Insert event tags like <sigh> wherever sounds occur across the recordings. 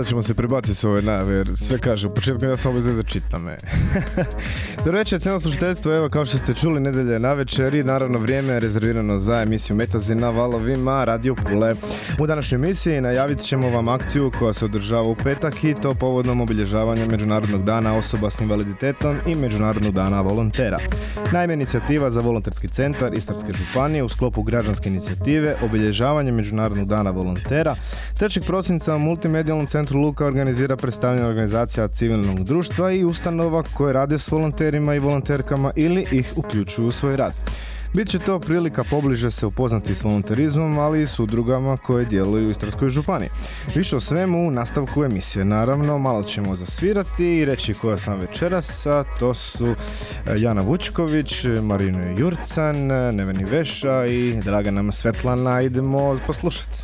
Morat ćemo se prebaciti s ove najave jer sve kaže u početku ja samo bez veze čitam. E. <laughs> Cijelo slušateljstvo, evo kao što ste čuli nedelje na večer i naravno vrijeme je rezervirano za emisiju Metazi na valovima Radio Pule. U današnjoj emisiji najavit ćemo vam akciju koja se održava u petak i to povodnom obilježavanja Međunarodnog dana osoba s invaliditetom i Međunarodnog dana volontera. Naime, inicijativa za volonterski centar Istarske županije u sklopu građanske inicijative obilježavanje Međunarodnog dana volontera 3. prosinca u multimedijalnom centru Luka organizira predstavljanje organizacija civilnog društva i ustanova koje rade s volonterima i volonterkama ili ih uključuju u svoj rad. Bit će to prilika pobliže se upoznati s volonterizmom, ali i s udrugama koje djeluju u Istarskoj županiji. Više o svemu u nastavku emisije. Naravno, malo ćemo zasvirati i reći koja sam večeras, to su e, Jana Vučković, Marino Jurcan, Neveni Veša i draga nam Svetlana. Idemo poslušati.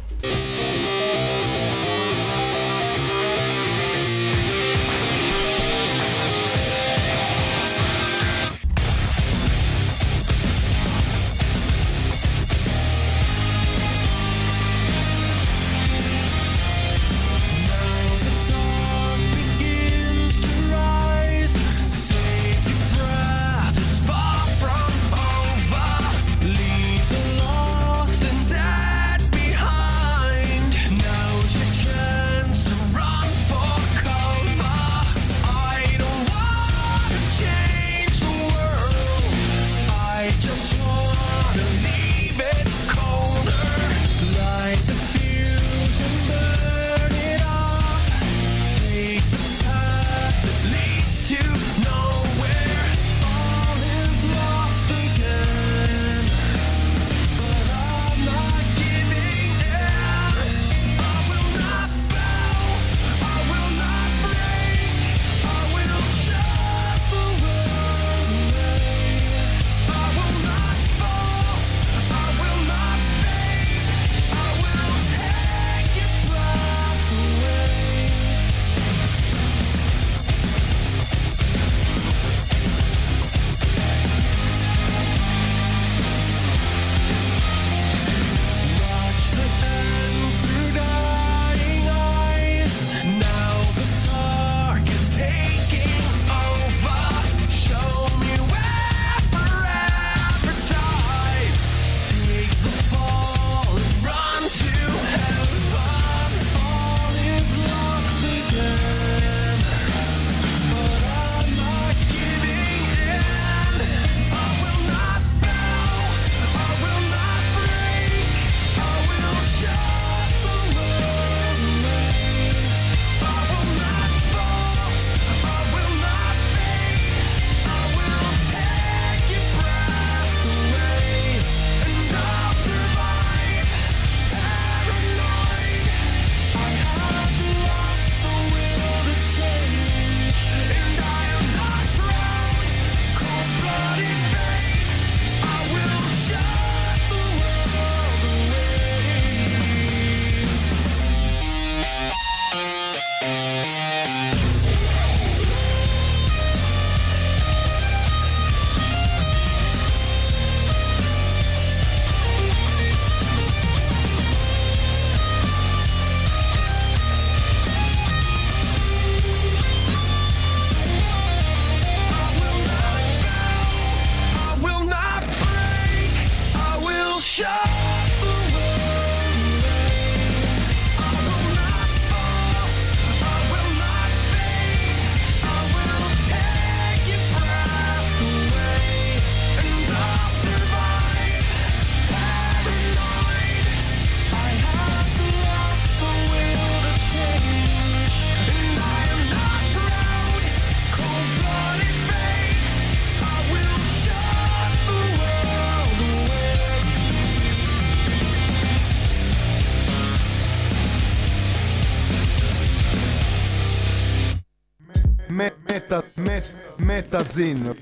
Metazin.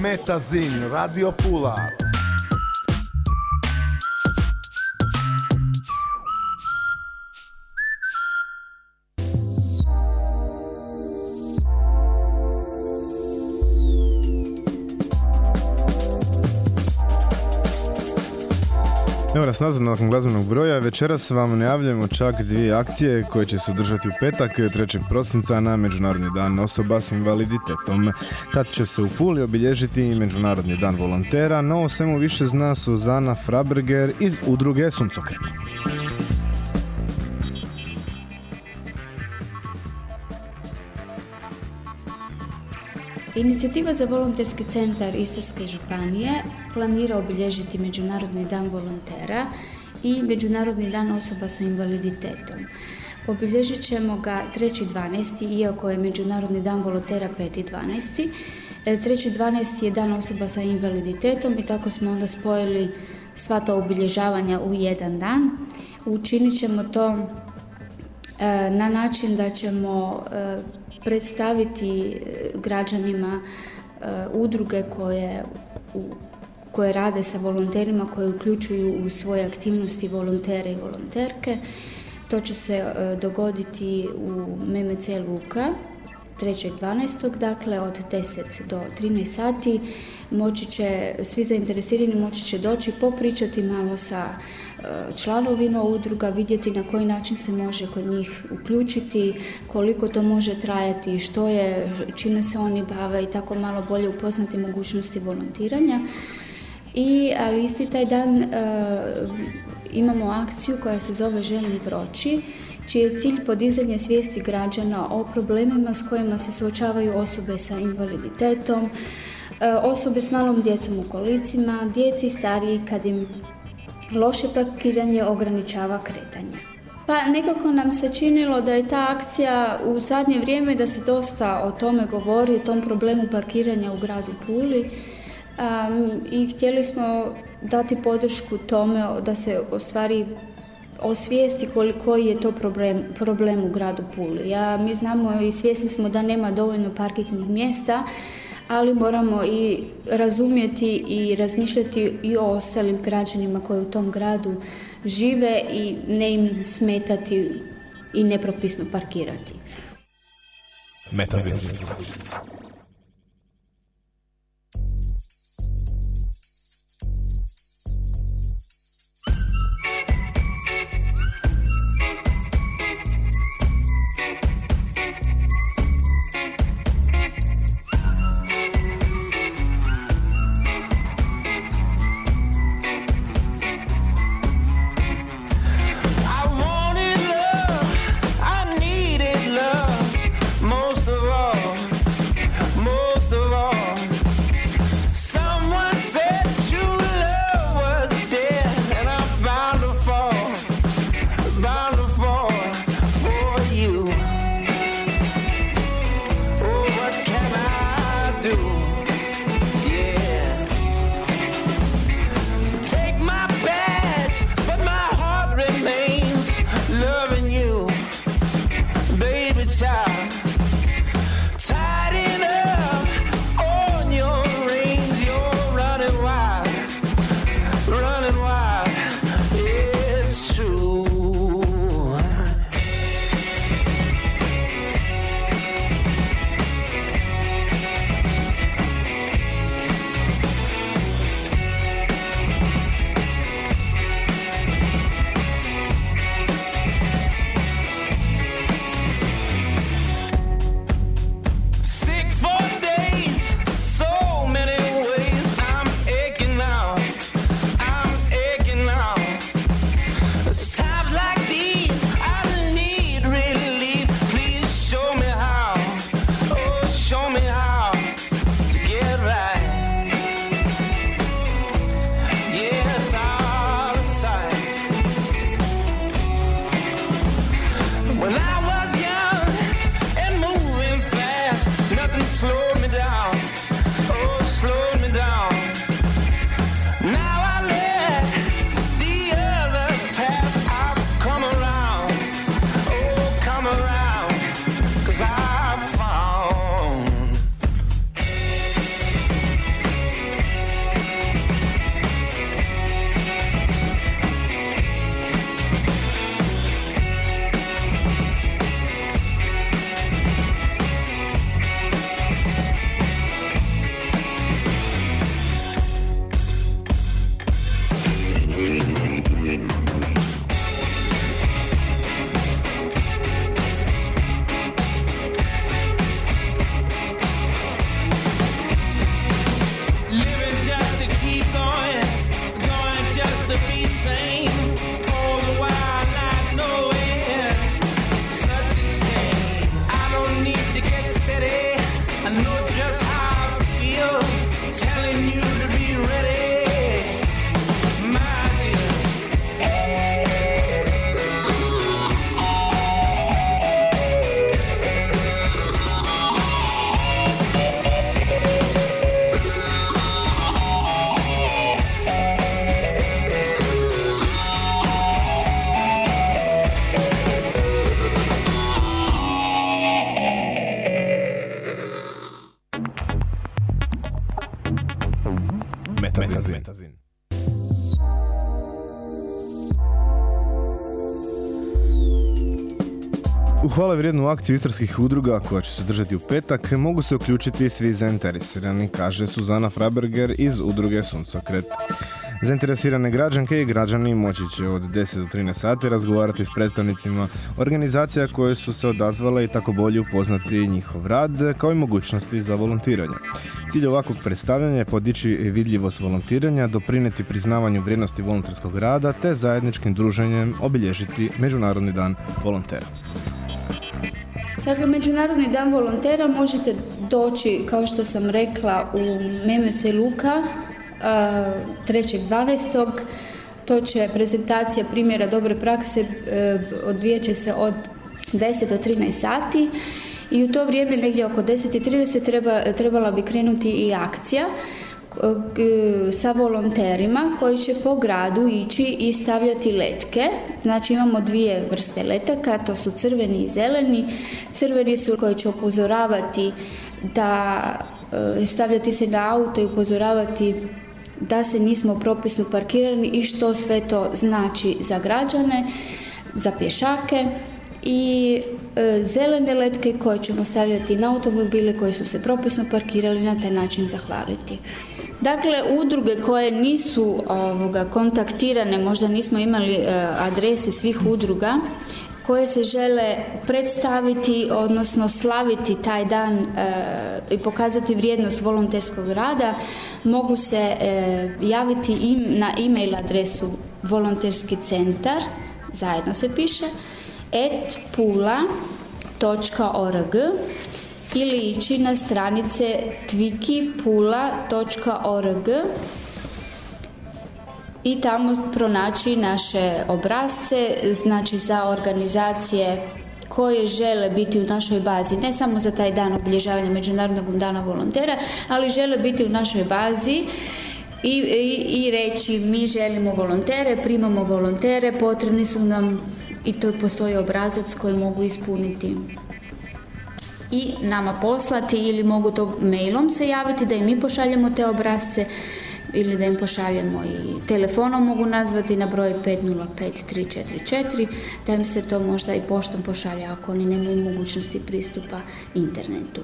Metazin, Radio Pula. Evo nas nazad nakon glazbenog broja. Večeras vam najavljujemo čak dvije akcije koje će se održati u petak 3. prosinca na Međunarodni dan osoba s invaliditetom. Tad će se u Puli obilježiti i Međunarodni dan volontera, no o svemu više zna Suzana Fraberger iz udruge Suncokret. Inicijativa za volonterski centar Istarske županije planira obilježiti Međunarodni dan volontera i Međunarodni dan osoba sa invaliditetom. Obilježit ćemo ga 3.12. iako je Međunarodni dan volontera 5.12. E, 3.12. je dan osoba sa invaliditetom i tako smo onda spojili sva ta obilježavanja u jedan dan. Učinit ćemo to e, na način da ćemo e, predstaviti e, građanima e, udruge koje, koje rade sa volonterima, koje uključuju u svoje aktivnosti volontere i volonterke. To će se e, dogoditi u MMC Luka 3.12. dakle od 10 do 13 sati moći će, svi zainteresirani moći će doći popričati malo sa članovima udruga, vidjeti na koji način se može kod njih uključiti, koliko to može trajati, što je, čime se oni bave i tako malo bolje upoznati mogućnosti volontiranja. I, ali isti taj dan e, imamo akciju koja se zove Želim proći, čiji je cilj podizanje svijesti građana o problemima s kojima se suočavaju osobe sa invaliditetom, e, osobe s malom djecom u kolicima, djeci stariji kad im loše parkiranje ograničava kretanje. Pa nekako nam se činilo da je ta akcija u zadnje vrijeme da se dosta o tome govori, o tom problemu parkiranja u gradu Puli um, i htjeli smo dati podršku tome da se u stvari osvijesti koliko je to problem, problem u gradu Puli. Ja, mi znamo i svjesni smo da nema dovoljno parkirnih mjesta, ali moramo i razumjeti i razmišljati i o ostalim građanima koji u tom gradu žive i ne im smetati i nepropisno parkirati. Metazin. Hvale vrijednu akciju istarskih udruga koja će se držati u petak mogu se uključiti svi zainteresirani, kaže Suzana Fraberger iz udruge Suncokret. Zainteresirane građanke i građani moći će od 10 do 13 sati razgovarati s predstavnicima organizacija koje su se odazvale i tako bolje upoznati njihov rad kao i mogućnosti za volontiranje. Cilj ovakvog predstavljanja je podići vidljivost volontiranja, doprinijeti priznavanju vrijednosti volonterskog rada te zajedničkim druženjem obilježiti Međunarodni dan volontera. Dakle, Međunarodni dan volontera možete doći, kao što sam rekla, u Memece Luka a, 3.12. To će prezentacija primjera dobre prakse, e, odvijat će se od 10 do 13 sati i u to vrijeme negdje oko 10.30 treba, trebala bi krenuti i akcija sa volonterima koji će po gradu ići i stavljati letke. Znači imamo dvije vrste letaka, to su crveni i zeleni. Crveni su koji će upozoravati da e, stavljati se na auto i upozoravati da se nismo propisno parkirani i što sve to znači za građane, za pješake i e, zelene letke koje ćemo stavljati na automobile koji su se propisno parkirali na taj način zahvaliti. Dakle, udruge koje nisu ovoga, kontaktirane, možda nismo imali e, adrese svih udruga, koje se žele predstaviti, odnosno slaviti taj dan e, i pokazati vrijednost volonterskog rada, mogu se e, javiti im na e-mail adresu volonterski centar, zajedno se piše, at pula.org ili ići na stranice twikipula.org i tamo pronaći naše obrazce, znači za organizacije koje žele biti u našoj bazi, ne samo za taj dan obilježavanja Međunarodnog dana volontera, ali žele biti u našoj bazi i, i, i reći mi želimo volontere, primamo volontere, potrebni su nam i to postoji obrazac koji mogu ispuniti i nama poslati ili mogu to mailom se javiti da im mi pošaljemo te obrazce ili da im pošaljemo i telefonom mogu nazvati na broj 505344 da im se to možda i poštom pošalje ako oni nemaju mogućnosti pristupa internetu.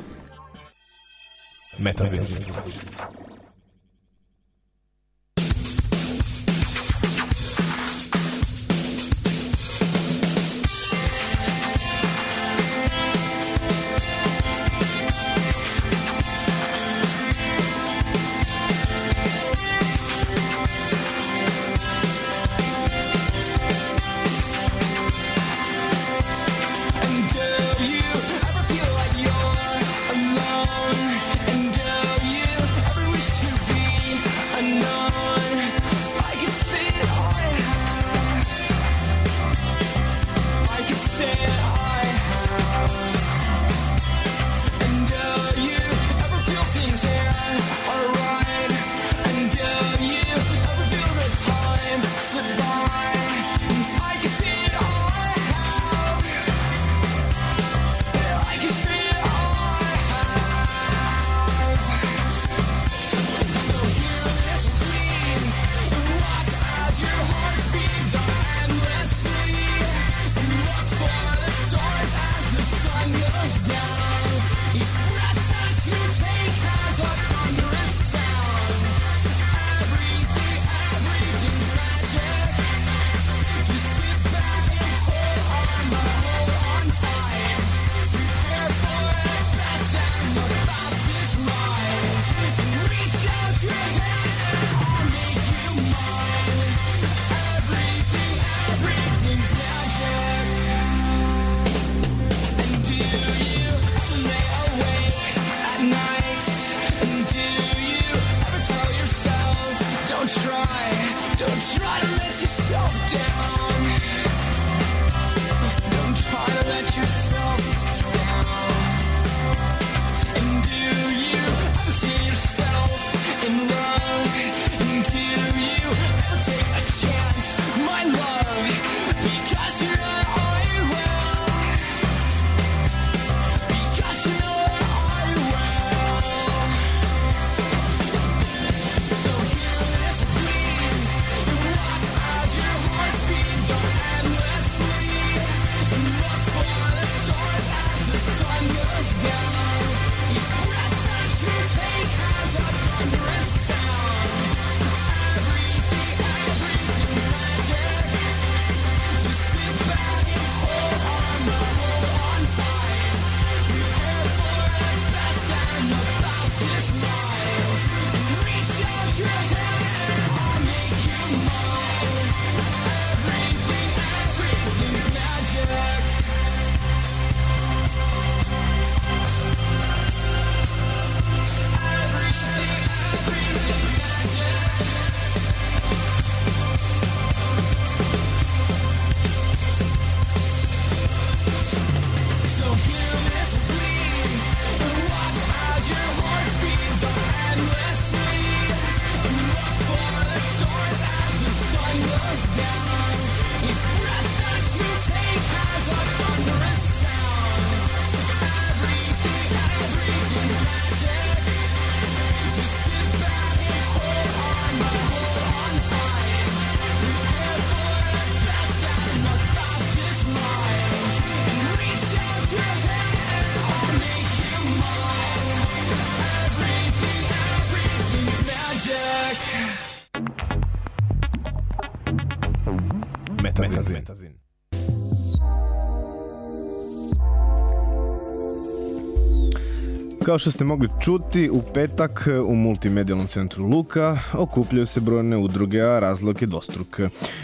Kao što ste mogli čuti, u petak u multimedijalnom centru Luka okupljaju se brojne udruge, a razlog je dvostruk.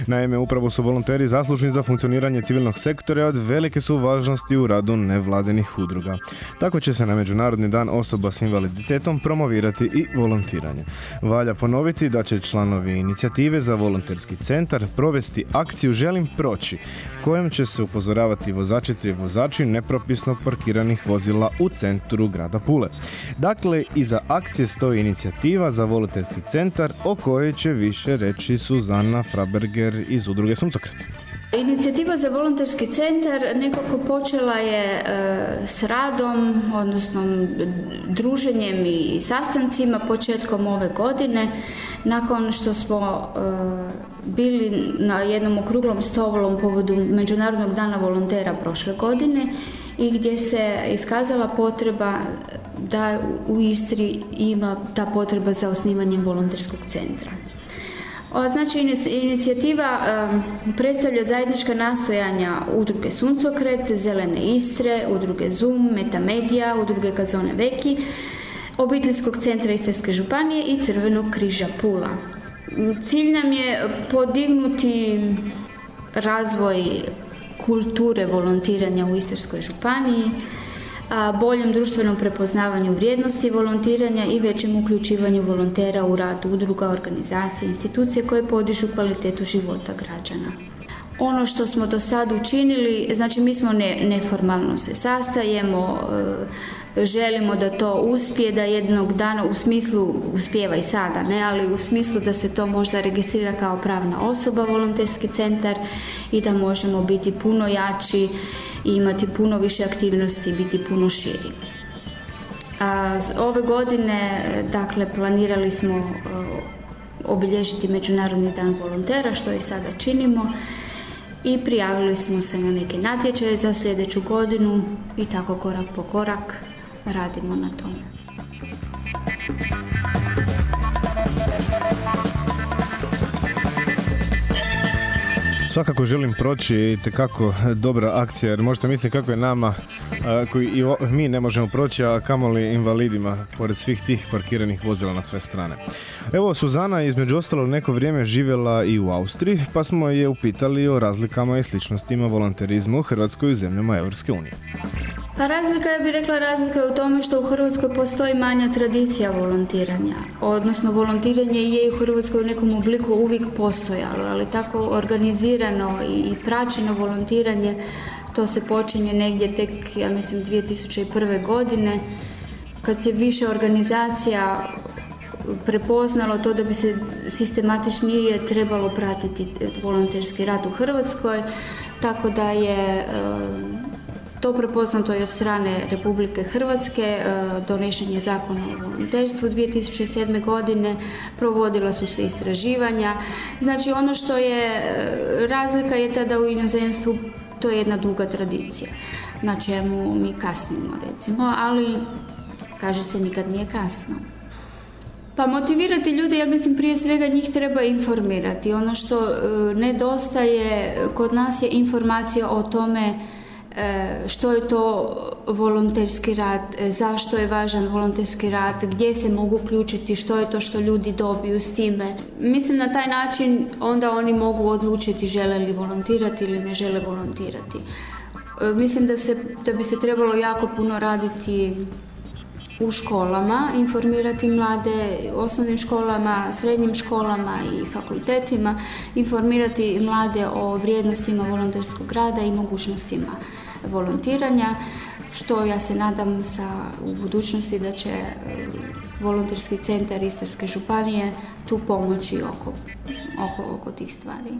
Naime, upravo su volonteri zaslužni za funkcioniranje civilnog sektora od velike su važnosti u radu nevladinih udruga. Tako će se na Međunarodni dan osoba s invaliditetom promovirati i volontiranje. Valja ponoviti da će članovi inicijative za volonterski centar provesti akciju Želim proći, kojom će se upozoravati vozačice i vozači nepropisno parkiranih vozila u centru grada Pule. Dakle, iza akcije stoji inicijativa za volonterski centar o kojoj će više reći Suzana Fraberger iz udruge Suncokret. Inicijativa za volonterski centar nekako počela je e, s radom, odnosno druženjem i sastancima početkom ove godine. Nakon što smo e, bili na jednom okruglom stolom povodu Međunarodnog dana volontera prošle godine i gdje se iskazala potreba da u Istri ima ta potreba za osnivanjem volonterskog centra. Znači, inicijativa predstavlja zajednička nastojanja udruge Suncokret, Zelene Istre, udruge Zoom, Metamedia, udruge Kazone Veki, Obiteljskog centra Istarske županije i Crvenog križa Pula. Cilj nam je podignuti razvoj kulture volontiranja u Istarskoj županiji, boljem društvenom prepoznavanju vrijednosti volontiranja i većem uključivanju volontera u rad udruga, organizacija, institucije koje podižu kvalitetu života građana. Ono što smo do sad učinili, znači mi smo ne, neformalno se sastajemo, e, želimo da to uspije, da jednog dana u smislu, uspijeva i sada, ne, ali u smislu da se to možda registrira kao pravna osoba volonterski centar i da možemo biti puno jači i imati puno više aktivnosti, biti puno širi. A, ove godine, dakle, planirali smo e, obilježiti Međunarodni dan volontera, što i sada činimo, i prijavili smo se na neke natječaje za sljedeću godinu i tako korak po korak radimo na tome. Svakako želim proći tekako dobra akcija, jer možete misliti kako je nama, koji i mi ne možemo proći, a kamoli invalidima, pored svih tih parkiranih vozila na sve strane. Evo, Suzana je između ostalog neko vrijeme živjela i u Austriji, pa smo je upitali o razlikama i sličnostima volonterizma u Hrvatskoj i zemljama Europske unije. Pa razlika, ja bih rekla razlika je u tome što u Hrvatskoj postoji manja tradicija volontiranja. Odnosno, volontiranje je i u Hrvatskoj u nekom obliku uvijek postojalo, ali tako organizirano i praćeno volontiranje, to se počinje negdje tek, ja mislim, 2001. godine, kad se više organizacija prepoznalo to da bi se sistematičnije trebalo pratiti volonterski rad u Hrvatskoj, tako da je to prepoznato i od strane Republike Hrvatske, e, donešen je zakon o volonterstvu 2007. godine, provodila su se istraživanja. Znači ono što je e, razlika je tada u inozemstvu to je jedna duga tradicija na čemu mi kasnimo recimo, ali kaže se nikad nije kasno. Pa motivirati ljude, ja mislim prije svega njih treba informirati. Ono što e, nedostaje kod nas je informacija o tome što je to volonterski rad, e, zašto je važan volonterski rad, gdje se mogu uključiti, što je to što ljudi dobiju s time. Mislim na taj način onda oni mogu odlučiti žele li volontirati ili ne žele volontirati. E, Mislim da, se, da bi se trebalo jako puno raditi u školama, informirati mlade, osnovnim školama, srednjim školama i fakultetima, informirati mlade o vrijednostima volonterskog rada i mogućnostima volontiranja, što ja se nadam sa u budućnosti da će e, volonterski centar Istarske županije tu pomoći oko, oko, oko tih stvari.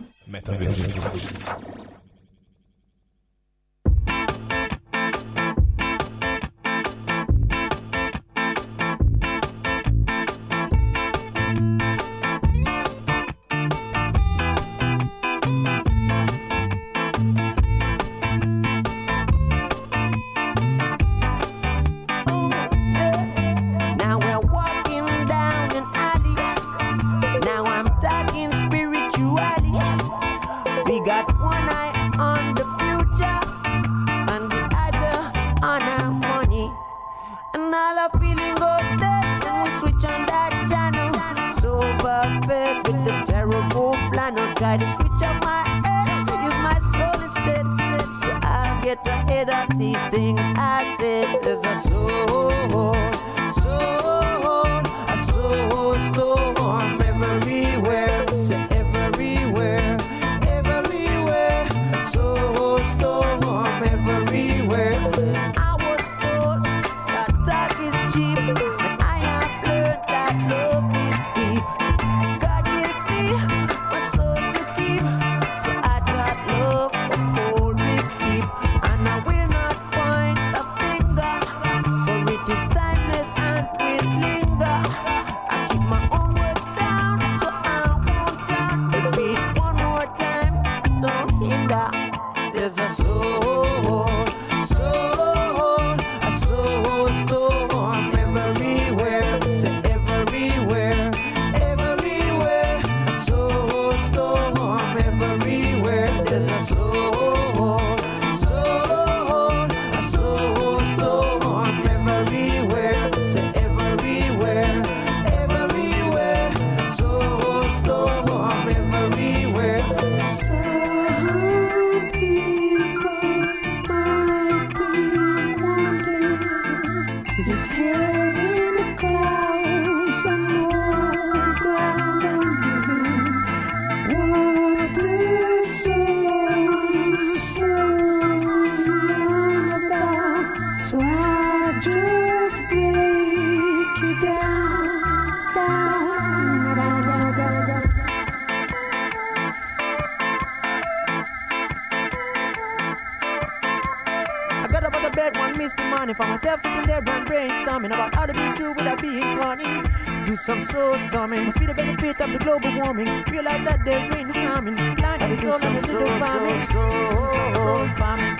Soul storming, must be the benefit of the global warming. Realize that there ain't no harming. Blind the soul and little farming. Some soul farming.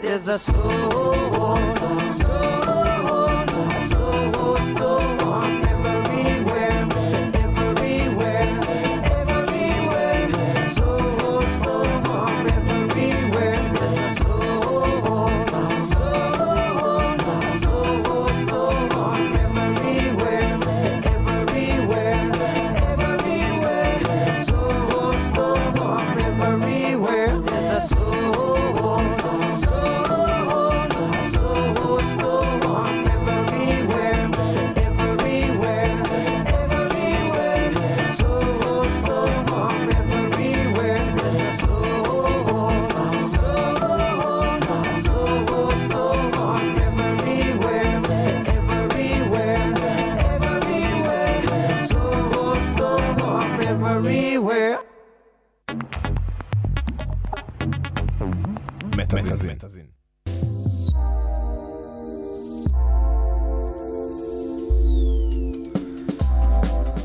There's a soul, soul, soul, soul Metazin.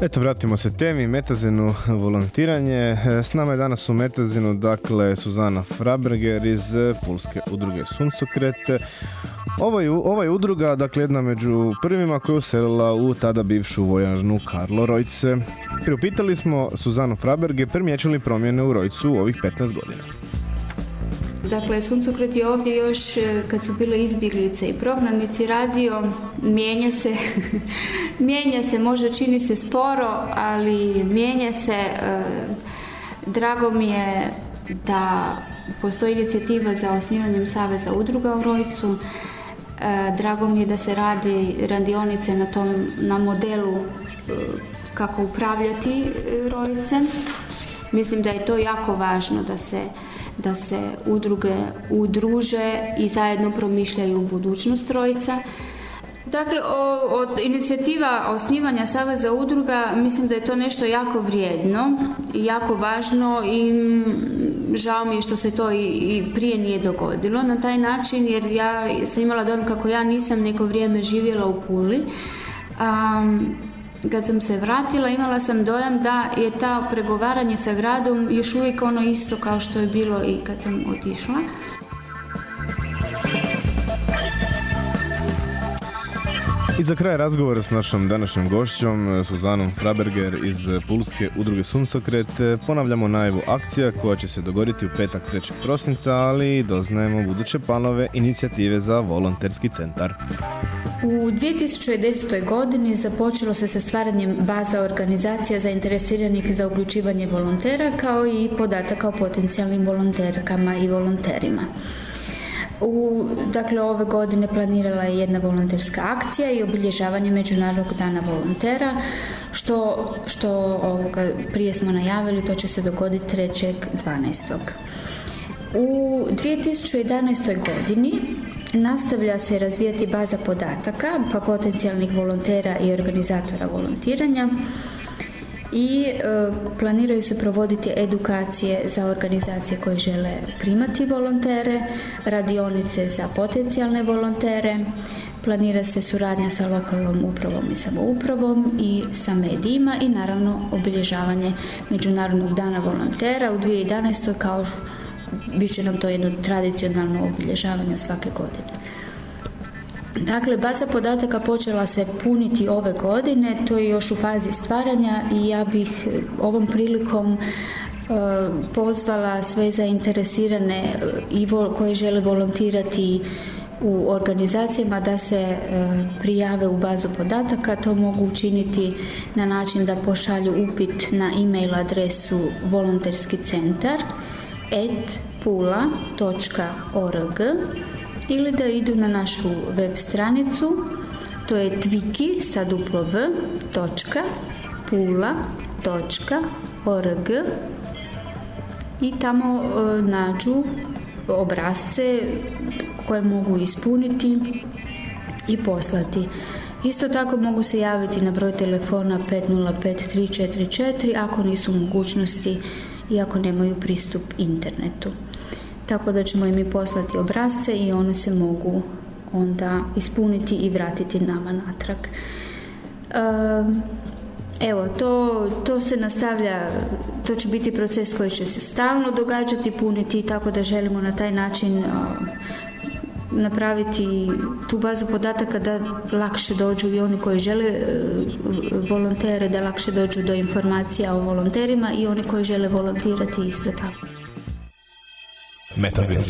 Eto, vratimo se temi, Metazinu, volontiranje. S nama je danas u Metazinu, dakle, Suzana Fraberger iz Pulske udruge Suncokret. Ovo je, ova je udruga, dakle, jedna među prvima koja je uselila u tada bivšu vojarnu Karlo Rojce. Priupitali smo Suzanu Fraberger, primjeću li promjene u Rojcu u ovih 15 godina? Dakle, Suncokret je ovdje još e, kad su bile izbjeglice i prognanici radio, mijenja se, <laughs> mijenja se, možda čini se sporo, ali mijenja se. e, Drago mi je da postoji inicijativa za osnivanjem Saveza udruga u Rojcu. E, Drago mi je da se radi radionice na tom, na modelu kako upravljati Rojcem. Mislim da je to jako važno da se, da se udruge udruže i zajedno promišljaju budućnost Rojca. Dakle, od inicijativa osnivanja Saveza udruga mislim da je to nešto jako vrijedno i jako važno i žao mi je što se to i, i prije nije dogodilo na taj način jer ja sam imala dojam kako ja nisam neko vrijeme živjela u Puli. Am, kad sam se vratila imala sam dojam da je ta pregovaranje sa gradom još uvijek ono isto kao što je bilo i kad sam otišla. I za kraj razgovora s našom današnjom gošćom, e, Suzanom Fraberger iz e, Pulske udruge Sunsokret, e, ponavljamo najavu akcija koja će se dogoditi u petak 3. prosinca, ali doznajemo buduće planove inicijative za volonterski centar. U 2010. godini započelo se sa stvaranjem baza organizacija zainteresiranih za uključivanje volontera kao i podataka o potencijalnim volonterkama i volonterima. U, dakle, ove godine planirala je jedna volonterska akcija i obilježavanje Međunarodnog dana volontera, što, što ovoga, prije smo najavili, to će se dogoditi 3.12. U 2011. godini nastavlja se razvijati baza podataka pa potencijalnih volontera i organizatora volontiranja i e, planiraju se provoditi edukacije za organizacije koje žele primati volontere, radionice za potencijalne volontere, planira se suradnja sa lokalnom upravom i samoupravom i sa medijima i naravno obilježavanje Međunarodnog dana volontera u 2011. kao bit će nam to jedno tradicionalno obilježavanje svake godine. Dakle, baza podataka počela se puniti ove godine, to je još u fazi stvaranja i ja bih e, ovom prilikom e, pozvala sve zainteresirane e, i koji žele volontirati u organizacijama da se prijave u bazu podataka. To mogu učiniti na način da pošalju upit na e-mail adresu volonterski centar pula.org ili da idu na našu web stranicu, to je tviki sa duplo v, točka, pula, točka, org i tamo e, nađu obrazce koje mogu ispuniti i poslati. Isto tako mogu se javiti na broj telefona 505344 ako nisu mogućnosti i ako nemaju pristup internetu. Tako da ćemo im i poslati obrazce i one se mogu onda ispuniti i vratiti nama natrag. Evo, to, to se nastavlja, to će biti proces koji će se stalno događati, puniti, tako da želimo na taj način napraviti tu bazu podataka da lakše dođu i oni koji žele e, volontere, da lakše dođu do informacija o volonterima i oni koji žele volontirati isto tako. Metazin.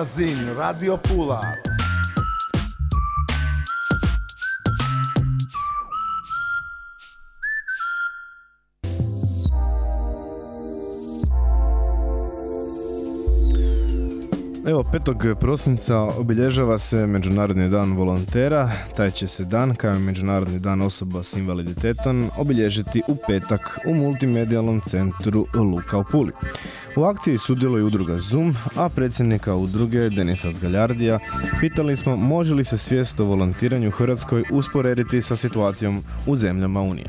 Metazin, Radio Pula. 5. prosinca obilježava se Međunarodni dan volontera. Taj će se dan, kao Međunarodni dan osoba s invaliditetom, obilježiti u petak u multimedijalnom centru Luka u Puli. U akciji sudjeluje udruga Zoom, a predsjednika udruge Denisa Zgaljardija pitali smo može li se svijest o volontiranju u Hrvatskoj usporediti sa situacijom u zemljama Unije.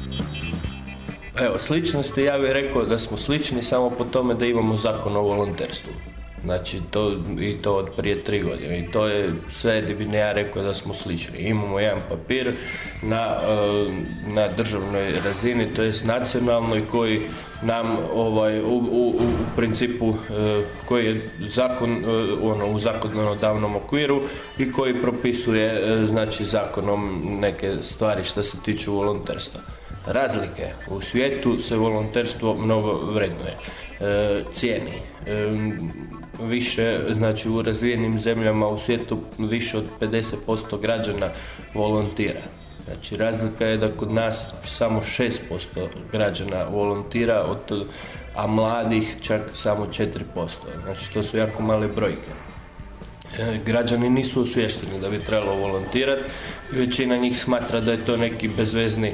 Evo, sličnosti, ja bih rekao da smo slični samo po tome da imamo zakon o volonterstvu. Znači, to, i to od prije tri godine. I to je sve gdje bi ne ja rekao da smo slični. Imamo jedan papir na, eh, na državnoj razini, to jest nacionalnoj, koji nam ovaj, u, u, u principu eh, koji je zakon eh, ono, u zakonodavnom okviru i koji propisuje znači zakonom neke stvari što se tiču volonterstva. Razlike. U svijetu se volonterstvo mnogo vrednuje, e, cijeni. E, više, znači u razvijenim zemljama u svijetu više od 50% građana volontira. Znači razlika je da kod nas samo 6% građana volontira, od, a mladih čak samo 4%. Znači to su jako male brojke. E, građani nisu osvješteni da bi trebalo volontirati. Većina njih smatra da je to neki bezvezni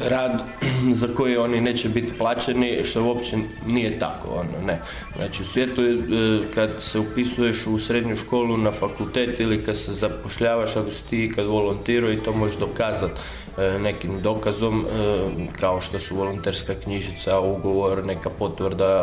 rad <clears throat> za koji oni neće biti plaćeni, što uopće nije tako, ono, ne. Znači u svijetu je, e, kad se upisuješ u srednju školu na fakultet ili kad se zapošljavaš, ako si ti kad volontirao i to možeš dokazati nekim dokazom, e, kao što su volonterska knjižica, ugovor, neka potvrda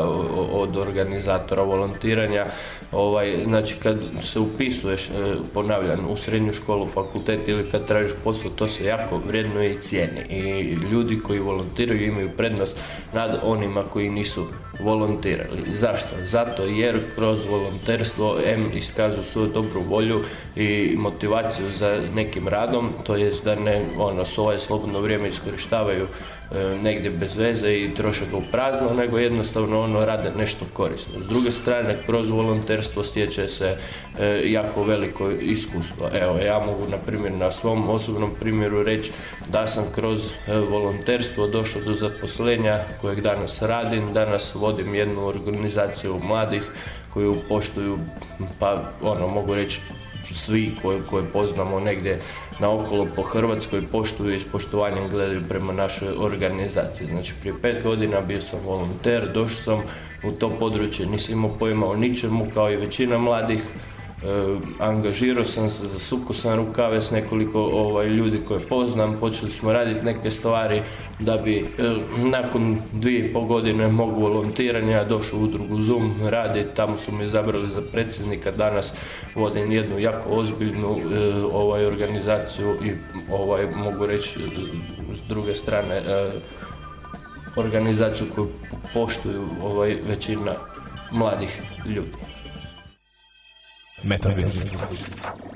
od organizatora volontiranja, ovaj, znači kad se upisuješ, e, ponavljam, u srednju školu, fakultet ili kad tražiš posao, to se jako vrijednuje i cijeni. I ljudi koji volontiraju imaju prednost nad onima koji nisu volontirali. Zašto? Zato jer kroz volonterstvo M iskazuju svoju dobru volju i motivaciju za nekim radom, to jest da ne ono, svoje slobodno vrijeme iskorištavaju e, negdje bez veze i troše ga u prazno, nego jednostavno ono rade nešto korisno. S druge strane, kroz volonterstvo stječe se e, jako veliko iskustvo. Evo, ja mogu na primjer na svom osobnom primjeru reći da sam kroz e, volonterstvo došao do zaposlenja kojeg danas radim, danas vodim jednu organizaciju mladih koju poštuju, pa ono, mogu reći svi koje, koje poznamo negdje naokolo po Hrvatskoj poštuju i s poštovanjem gledaju prema našoj organizaciji. Znači prije pet godina bio sam volonter, došao sam u to područje, nisam imao pojma o ničemu kao i većina mladih. E, angažirao sam se, zasukao sam rukave s nekoliko ovaj, ljudi koje poznam, počeli smo raditi neke stvari da bi e, nakon dvije i pol godine mog volontiranja došao u udrugu Zoom radi, tamo su me izabrali za predsjednika, danas vodim jednu jako ozbiljnu e, ovaj, organizaciju i ovaj, mogu reći s druge strane e, organizaciju koju poštuju ovaj, većina mladih ljudi. Metazin. The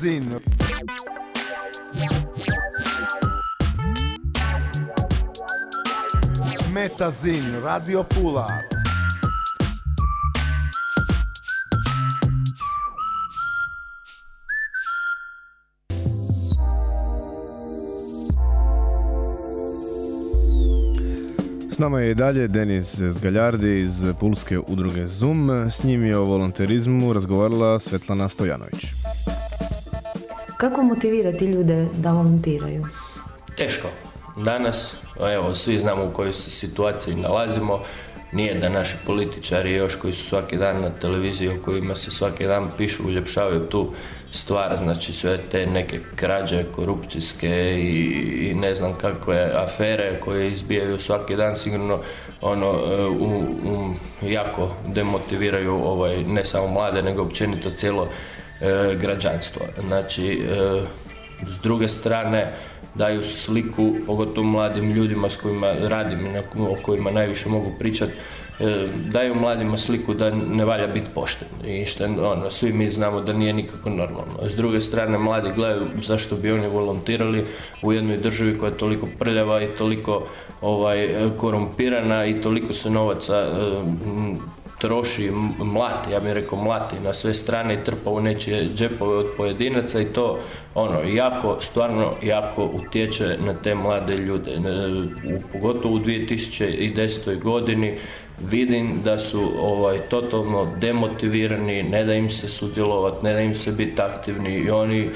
Metazin. Metazin, Radio Pula. S nama je i dalje Denis Zgaljardi iz Pulske udruge Zoom. S njim je o volonterizmu razgovarala Svetlana Stojanović. Kako motivirati ljude da volontiraju? Teško. Danas, evo, svi znamo u kojoj se situaciji nalazimo. Nije da naši političari još koji su svaki dan na televiziji, o kojima se svaki dan pišu, uljepšavaju tu stvar, znači sve te neke krađe korupcijske i, i ne znam kakve afere koje izbijaju svaki dan sigurno ono e, u, u- jako demotiviraju ovaj ne samo mlade nego općenito cijelo e, građanstvo. Znači e, s druge strane daju sliku, pogotovo mladim ljudima s kojima radim, o kojima najviše mogu pričati, daju mladima sliku da ne valja biti pošten i što ono, svi mi znamo da nije nikako normalno. S druge strane, mladi gledaju zašto bi oni volontirali u jednoj državi koja je toliko prljava i toliko ovaj, korumpirana i toliko se novaca e, troši, mlati, ja bih rekao mlati na sve strane i trpa u nečije džepove od pojedinaca i to ono, jako, stvarno jako utječe na te mlade ljude. U, pogotovo u 2010. godini vidim da su ovaj, totalno demotivirani, ne da im se sudjelovati, ne da im se biti aktivni i oni e,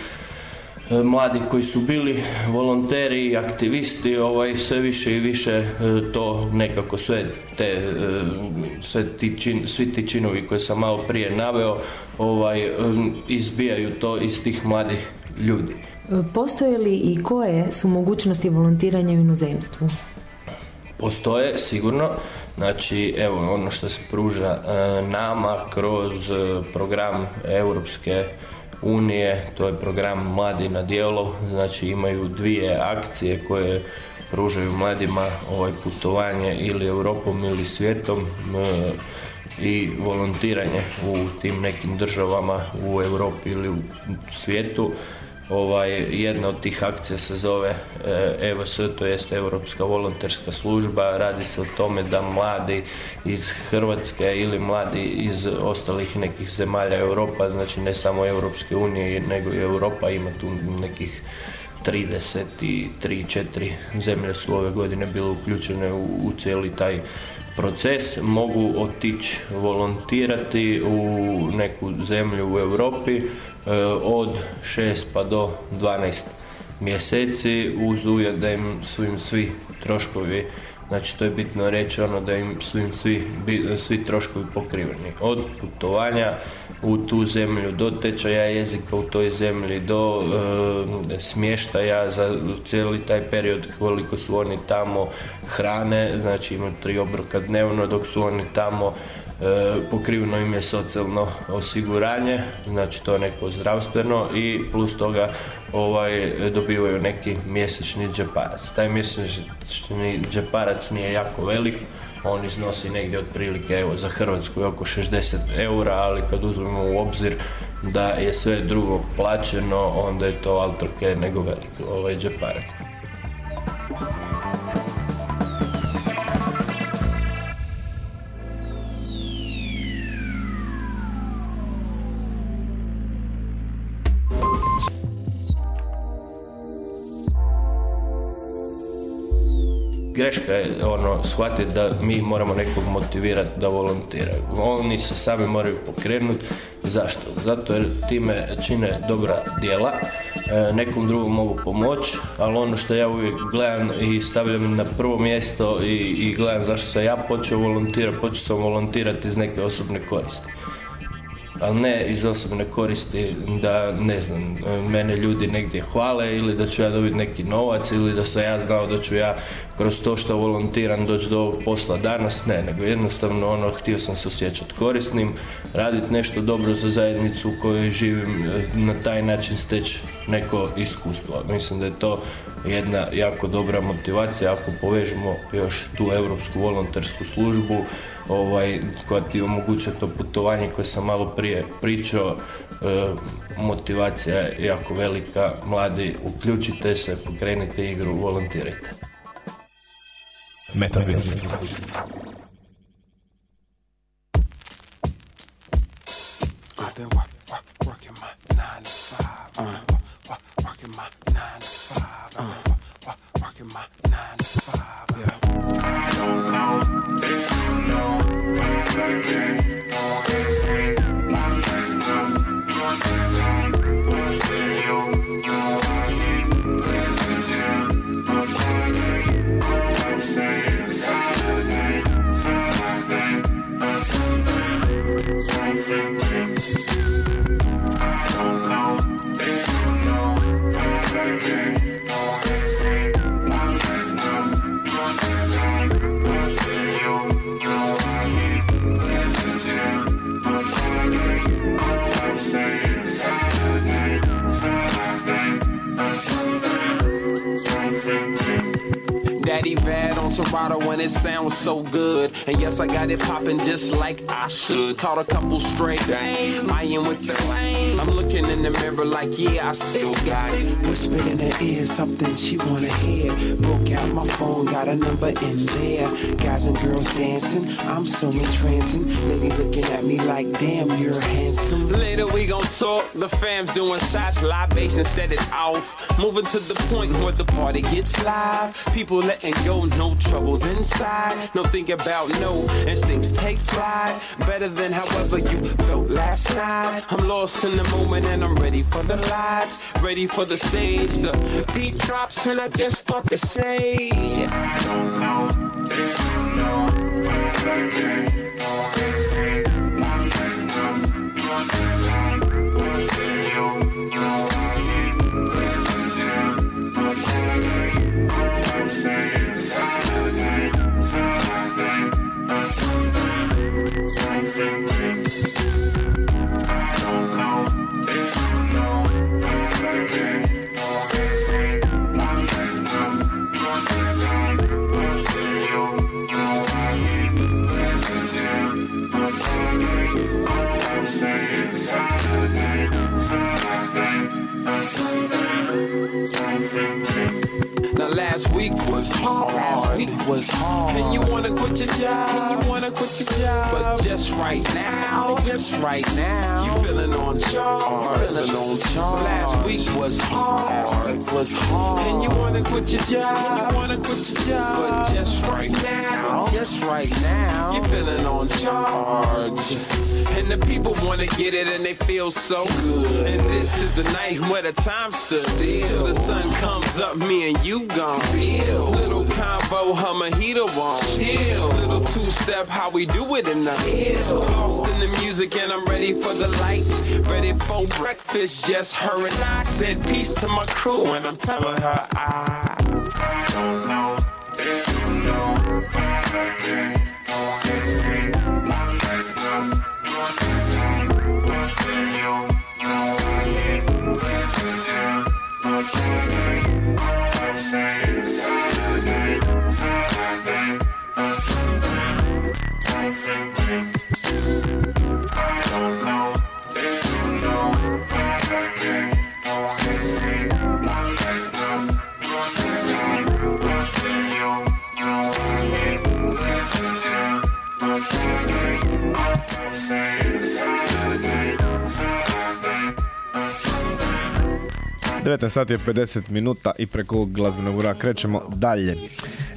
mladi koji su bili volonteri i aktivisti ovaj sve više i više e, to nekako sve te e, sve ti čin- svi ti činovi koje sam malo prije naveo ovaj e, izbijaju to iz tih mladih ljudi. E, Postoje li i koje su mogućnosti volontiranja u inozemstvu? Postoje sigurno, znači evo ono što se pruža e, nama kroz e, program Europske unije, to je program Mladi na dijelu, znači imaju dvije akcije koje pružaju mladima ovaj putovanje ili Europom ili svijetom i volontiranje u tim nekim državama u Europi ili u svijetu. Ovaj, jedna od tih akcija se zove e, EVS, to jest Europska volonterska služba. Radi se o tome da mladi iz Hrvatske ili mladi iz ostalih nekih zemalja Europa, znači ne samo Europske unije, nego i Europa ima tu nekih 33-4 zemlje su ove godine bile uključene u, u cijeli taj proces, mogu otići volontirati u neku zemlju u Europi od 6 pa do 12 mjeseci uz uvjet da im su im svi troškovi Znači to je bitno reći ono da im su im svi, svi troškovi pokriveni. Od putovanja u tu zemlju, do tečaja jezika u toj zemlji, do e, smještaja za cijeli taj period koliko su oni tamo hrane, znači imaju tri obroka dnevno dok su oni tamo pokriveno im je socijalno osiguranje, znači to neko zdravstveno i plus toga ovaj, dobivaju neki mjesečni džeparac. Taj mjesečni džeparac nije jako velik, on iznosi negdje otprilike evo, za Hrvatsku je oko 60 eura, ali kad uzmemo u obzir da je sve drugo plaćeno, onda je to altrke nego velik ovaj džeparac. Greška je ono shvatiti da mi moramo nekog motivirati da volontira. Oni se sami moraju pokrenuti. Zašto? Zato jer time čine dobra djela, e, nekom drugom mogu pomoći, ali ono što ja uvijek gledam i stavljam na prvo mjesto i, i gledam zašto sam ja počeo volontirati, počeo sam volontirati iz neke osobne koristi ali ne iz osobne koristi da, ne znam, mene ljudi negdje hvale ili da ću ja dobiti neki novac ili da sam ja znao da ću ja kroz to što volontiram doći do ovog posla danas, ne, nego jednostavno ono, htio sam se osjećati korisnim, raditi nešto dobro za zajednicu u kojoj živim, na taj način steći neko iskustvo. Mislim da je to jedna jako dobra motivacija ako povežemo još tu europsku volontersku službu ovaj, koja ti omogućuje to putovanje koje sam malo prije pričao e, motivacija je jako velika. Mladi, uključite se, pokrenite igru, volontirajte. Metazin. I've been work, work, working my nine to five. Uh, like that. Serato and it sounds so good. And yes, I got it popping just like I should. Caught a couple straight. I am with the. I'm looking in the mirror like, yeah, I still got it. Whispered in her ear something she wanna hear. Broke out my phone, got a number in there. Guys and girls dancing, I'm so entrancing. Lady looking at me like, damn, you're handsome. Later we gon' talk. The fam's doing shots, libation set it off. Moving to the point where the party gets live. People letting go, no troubles inside. No think about no instincts take flight. Better than however you felt last night. I'm lost in the moment and I'm ready for the lights, ready for the stage. The beat drops and I just start to say. Now was hard. And you wanna quit your job? And you wanna quit your job? But just right now, just right now, you feeling on charge. And the people wanna get it and they feel so good. And this is the night where the time stood still. Till the sun comes up, me and you gon' feel. Little combo, humajito on. Chill. Two step, how we do it in the. Lost in the music and I'm ready for the lights. Ready for breakfast, just her and I. Said peace to my crew and I'm telling her I. don't know if you know 19 sati je 50 minuta i preko glazbenog ura krećemo dalje.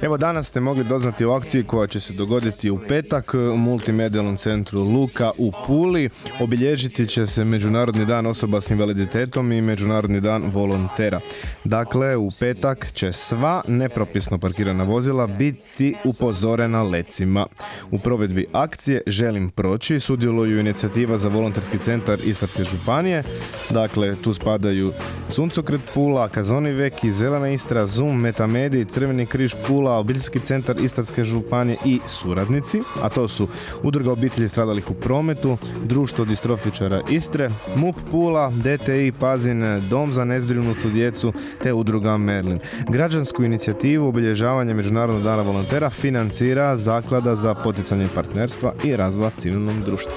Evo danas ste mogli doznati o akciji koja će se dogoditi u petak u multimedijalnom centru Luka u Puli. Obilježiti će se Međunarodni dan osoba s invaliditetom i Međunarodni dan volontera. Dakle, u petak će sva nepropisno parkirana vozila biti upozorena lecima. U provedbi akcije Želim proći sudjeluju inicijativa za volonterski centar Istarske županije. Dakle, tu spadaju Suncokret Pula, Kazoni Veki, Zelena Istra, Zoom, Metamedi, Crveni križ Pula, Obiteljski centar Istarske županije i suradnici, a to su Udruga obitelji stradalih u prometu, Društvo distrofičara Istre, MUP Pula, DTI Pazin, Dom za nezbrinutu djecu te Udruga Merlin. Građansku inicijativu obilježavanja Međunarodnog dana volontera financira Zaklada za poticanje partnerstva i razvoja civilnog društva.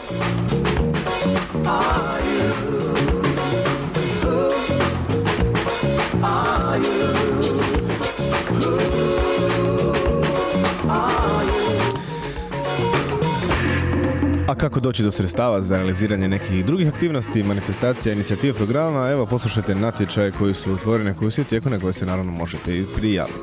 Kako doći do sredstava za realiziranje nekih drugih aktivnosti, manifestacija, inicijative programa, evo poslušajte natječaje koji su otvorene, koji su u tijeku, na koje se naravno možete i prijaviti.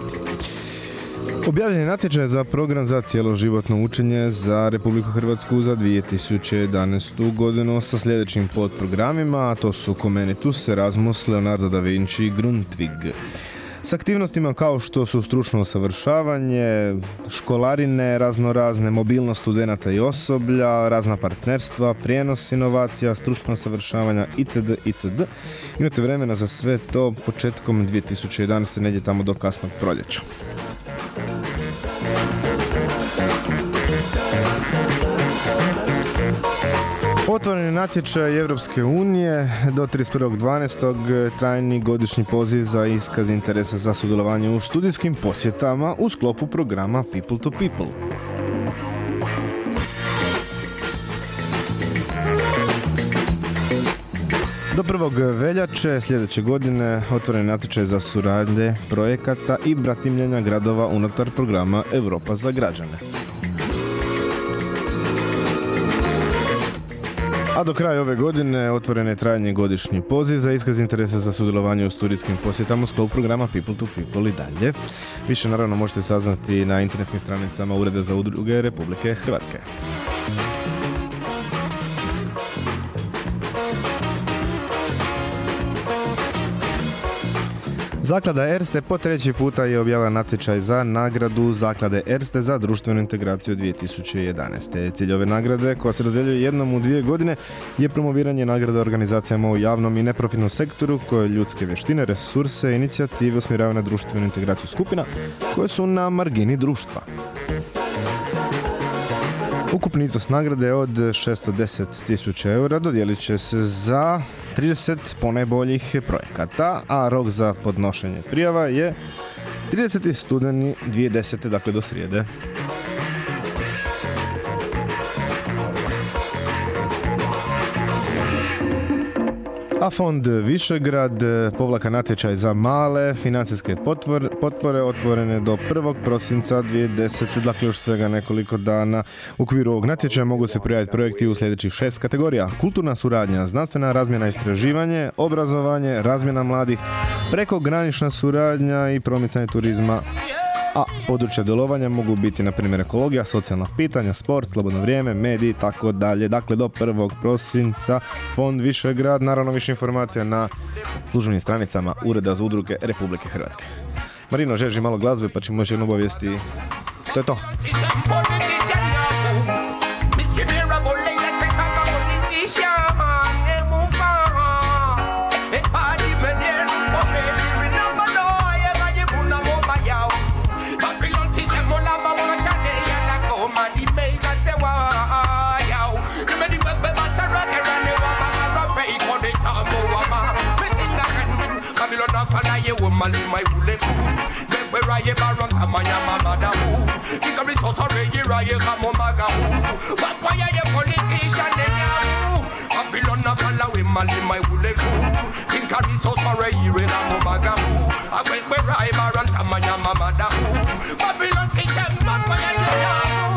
Objavljen je natječaj za program za cijeloživotno učenje za Republiku Hrvatsku za 2011. godinu sa sljedećim podprogramima, a to su Comenitus, Erasmus, Leonardo da Vinci i Grundtvig. S aktivnostima kao što su stručno usavršavanje, školarine raznorazne, mobilnost studenata i osoblja, razna partnerstva, prijenos inovacija, stručno usavršavanja itd. itd. Imate vremena za sve to početkom 2011. negdje tamo do kasnog proljeća. Otvoren je natječaj Europske unije do 31.12. trajni godišnji poziv za iskaz interesa za sudjelovanje u studijskim posjetama u sklopu programa People to People. Do 1. veljače sljedeće godine otvoren je natječaj za suradnje projekata i bratimljenja gradova unutar programa Europa za građane. A do kraja ove godine otvoren je trajni godišnji poziv za iskaz interesa za sudjelovanje u studijskim posjetama u sklopu programa People to People i dalje. Više naravno možete saznati na internetskim stranicama Ureda za udruge Republike Hrvatske. Zaklada Erste po treći puta je objavila natječaj za nagradu Zaklade Erste za društvenu integraciju 2011. Cilj ove nagrade, koja se razdjeljuje jednom u dvije godine, je promoviranje nagrada organizacijama u javnom i neprofitnom sektoru koje ljudske vještine, resurse i inicijative usmjeravaju na društvenu integraciju skupina koje su na margini društva. Ukupni iznos nagrade od 610.000 eura dodijelit će se za 30 ponajboljih projekata, a rok za podnošenje prijava je 30. studeni 2010. dakle do srijede. A fond Višegrad eh, povlaka natječaj za male financijske potvor- potpore otvorene do 1. prosinca 2010. Dakle, još svega nekoliko dana. U okviru ovog natječaja mogu se prijaviti projekti u sljedećih šest kategorija. Kulturna suradnja, znanstvena razmjena istraživanje, obrazovanje, razmjena mladih, prekogranična suradnja i promicanje turizma, područja djelovanja mogu biti na primjer ekologija, socijalna pitanja, sport, slobodno vrijeme, mediji tako dalje. Dakle, do 1. prosinca Fond Višegrad, naravno više informacija na službenim stranicama Ureda za udruge Republike Hrvatske. Marino, žeži malo glazbe pa ćemo još jednu obavijesti. To je to. family, my wule food. Member raye barang kamanya mamada hu. Ikari sosa reye raye kamomaga hu. Bapaya ye politician enya hu. Babylon na kala we mali my wule food. Ikari sosa reye re kamomaga hu. Agwe raye barang kamanya mamada hu. Babylon system bapaya ye hu.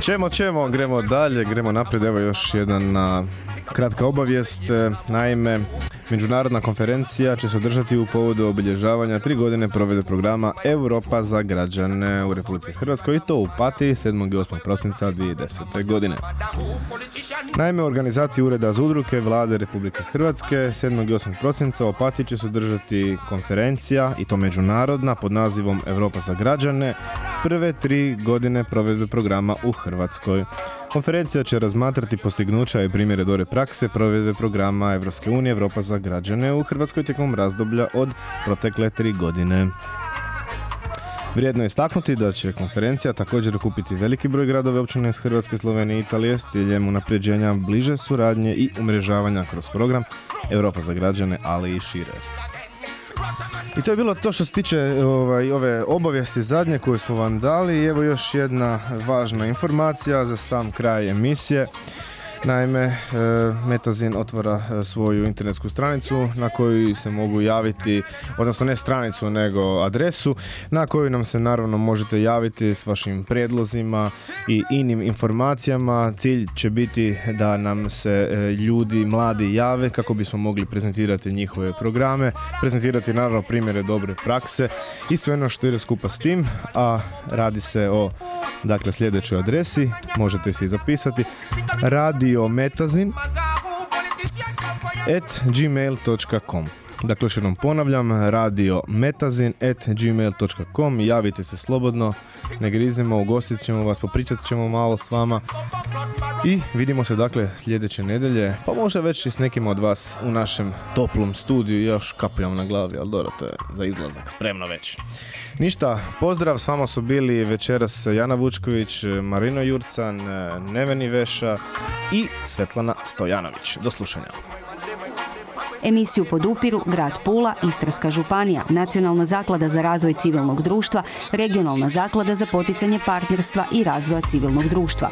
Čemo, čemo, gremo dalje, gremo naprijed, evo još jedna kratka obavijest. Naime, međunarodna konferencija će se održati u povodu obilježavanja tri godine provedbe programa Europa za građane u Republici Hrvatskoj i to u Pati 7. i 8. prosinca 2010. godine. Naime, organizaciji Ureda za udruke Vlade Republike Hrvatske 7. i 8. prosinca u Opatiji će se održati konferencija i to međunarodna pod nazivom Europa za građane prve tri godine provedbe programa u Hrvatskoj. Konferencija će razmatrati postignuća i primjere dobre prakse provedbe programa Evropske unije Europa za građane u Hrvatskoj tijekom razdoblja od protekle tri godine. Vrijedno je istaknuti da će konferencija također okupiti veliki broj gradova i općina iz Hrvatske, Slovenije i Italije s ciljem unapređenja bliže suradnje i umrežavanja kroz program Europa za građane, ali i šire. I to je bilo to što se tiče ovaj, ove obavijesti zadnje koju smo vam dali. Evo još jedna važna informacija za sam kraj emisije. Naime, e, Metazin otvara e, svoju internetsku stranicu na koju se mogu javiti, odnosno ne stranicu nego adresu na koju nam se naravno možete javiti s vašim prijedlozima i inim informacijama. Cilj će biti da nam se e, ljudi mladi jave kako bismo mogli prezentirati njihove programe, prezentirati naravno primjere dobre prakse i sve ono što ide skupa s tim, a radi se o dakle sljedećoj adresi, možete si zapisati radio metazin at gmail.com Dakle, još jednom ponavljam, radio metazin at gmail.com Javite se slobodno, ne grizemo, ugostit ćemo vas, popričat ćemo malo s vama i vidimo se dakle sljedeće nedelje, pa možda već i s nekim od vas u našem toplom studiju, još kapijam na glavi, ali dobro, to je za izlazak, spremno već. Ništa, pozdrav, s vama su bili večeras Jana Vučković, Marino Jurcan, Neveni Veša i Svetlana Stojanović. Do slušanja. Emisiju podupiru Grad Pula, Istarska županija, Nacionalna zaklada za razvoj civilnog društva, Regionalna zaklada za poticanje partnerstva i razvoja civilnog društva.